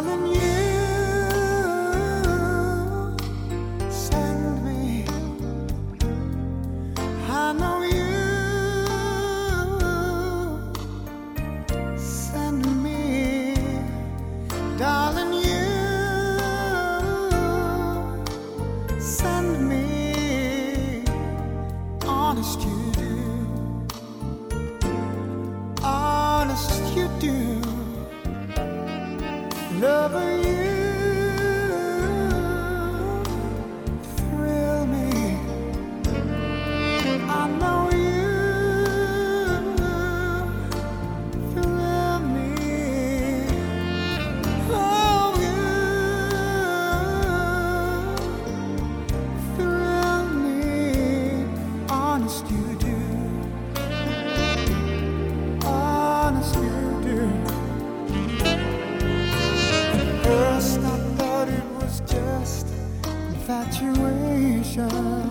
Darling, you send me. I know you send me. Darling, you send me. Honest, you Lover, you First,